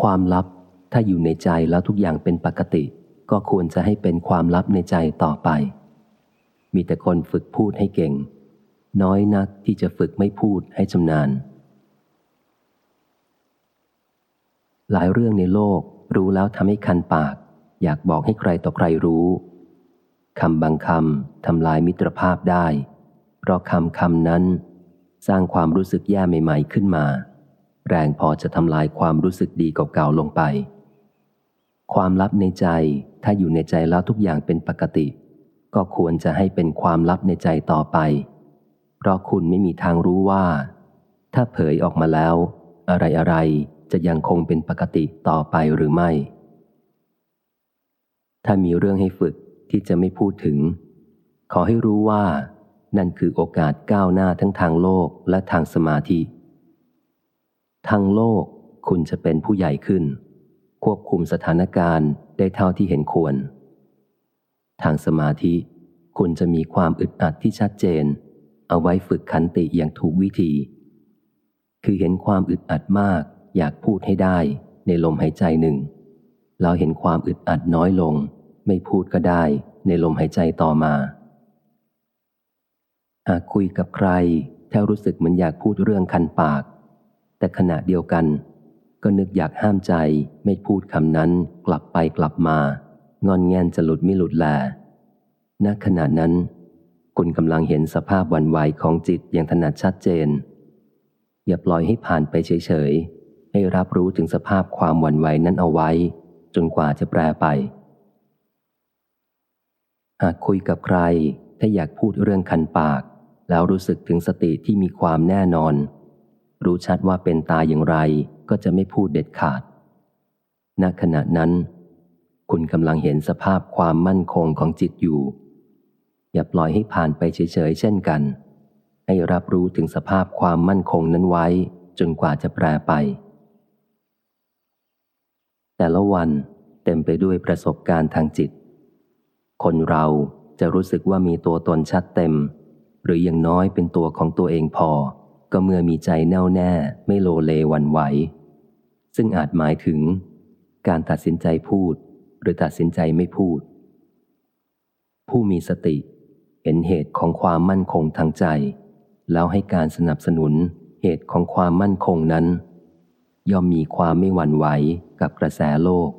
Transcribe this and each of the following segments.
ความลับถ้าอยู่ในใจแล้วทุกอย่างเป็นปกติ ก็ควรจะให้เป็นความลับในใจต่อไป มีแต่คนฝึกพูดให้เก่ง น้อยนักที่จะฝึกไม่พูดให้ชำนาญ หลายเรื่องในโลกรู้แล้วทำให้คันปาก อยากบอกให้ใครต่อใครรู้คำบางคำทำลายมิตรภาพได้ เพราะคำคำนั้น สร้างความรู้สึกแย่ใหม่ ๆขึ้นมา แรงพอจะทำลายความรู้สึกดีเก่าๆลงไป ความลับในใจถ้าอยู่ในใจแล้วทุกอย่างเป็นปกติ ก็ควรจะให้เป็นความลับในใจต่อไป เพราะคุณไม่มีทางรู้ว่า ถ้าเผยออกมาแล้ว อะไรๆจะยังคงเป็นปกติต่อไปหรือไม่ ถ้ามีเรื่องให้ฝึกที่จะไม่พูดถึง ขอให้รู้ว่า นั่นคือโอกาสก้าวหน้าทั้งทางโลกและทางสมาธิ ทางโลกคุณจะเป็นผู้ใหญ่ขึ้น ควบคุมสถานการณ์ได้เท่าที่เห็นควร ทางสมาธิ คุณจะมีความอึดอัดที่ชัดเจน เอาไว้ฝึกขันติอย่างถูกวิธี คือเห็นความอึดอัดมาก อยากพูดให้ได้ในลมหายใจหนึ่งแล้วเห็นความอึดอัดน้อยลง ไม่พูดก็ได้ในลมหายใจต่อมา หากคุยกับใคร ถ้ารู้สึกเหมือนอยากพูดเรื่องคันปาก แต่ขณะเดียวกัน ก็นึกอยากห้ามใจไม่พูดคำนั้นกลับไปกลับมา งอนแงนจะหลุดไม่หลุดแลณขณะนั้น คุณกำลังเห็นสภาพวันไหวของจิตอย่างถนัดชัดเจน อย่าปล่อยให้ผ่านไปเฉยๆ ให้รับรู้ถึงสภาพความวันไหวนั้นเอาไว้ จนกว่าจะแปรไป หากคุยกับใครถ้าอยากพูดเรื่องคันปาก แล้วรู้สึกถึงสติที่มีความแน่นอน รู้ชัดว่าเป็นตายอย่างไรก็จะไม่พูดเด็ดขาด ณ ขณะนั้น คุณกำลังเห็นสภาพความมั่นคงของจิตอยู่ อย่าปล่อยให้ผ่านไปเฉยๆเช่นกัน ให้รับรู้ถึงสภาพความมั่นคงนั้นไว้ จนกว่าจะแปรไป แต่ละวันเต็มไปด้วยประสบการณ์ทางจิต คนเราจะรู้สึกว่ามีตัวตนชัดเต็ม หรืออย่างน้อยเป็นตัวของตัวเองพอ ก็เมื่อมีใจแน่วแน่ไม่โลเลวันไหว ซึ่งอาจหมายถึง การตัดสินใจพูด หรือตัดสินใจไม่พูด ผู้มีสติเห็นเหตุของความมั่นคงทางใจ แล้วให้การสนับสนุนเหตุของความมั่นคงนั้น ย่อมมีความไม่หวั่นไหวกับกระแสโลก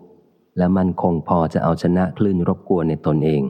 และมั่นคงพอจะเอาชนะคลื่นรบกวนในตนเอง